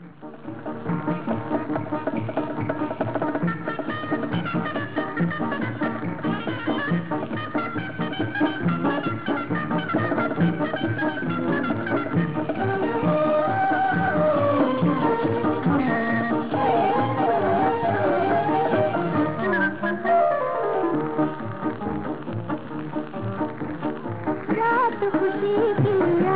रात खुशी की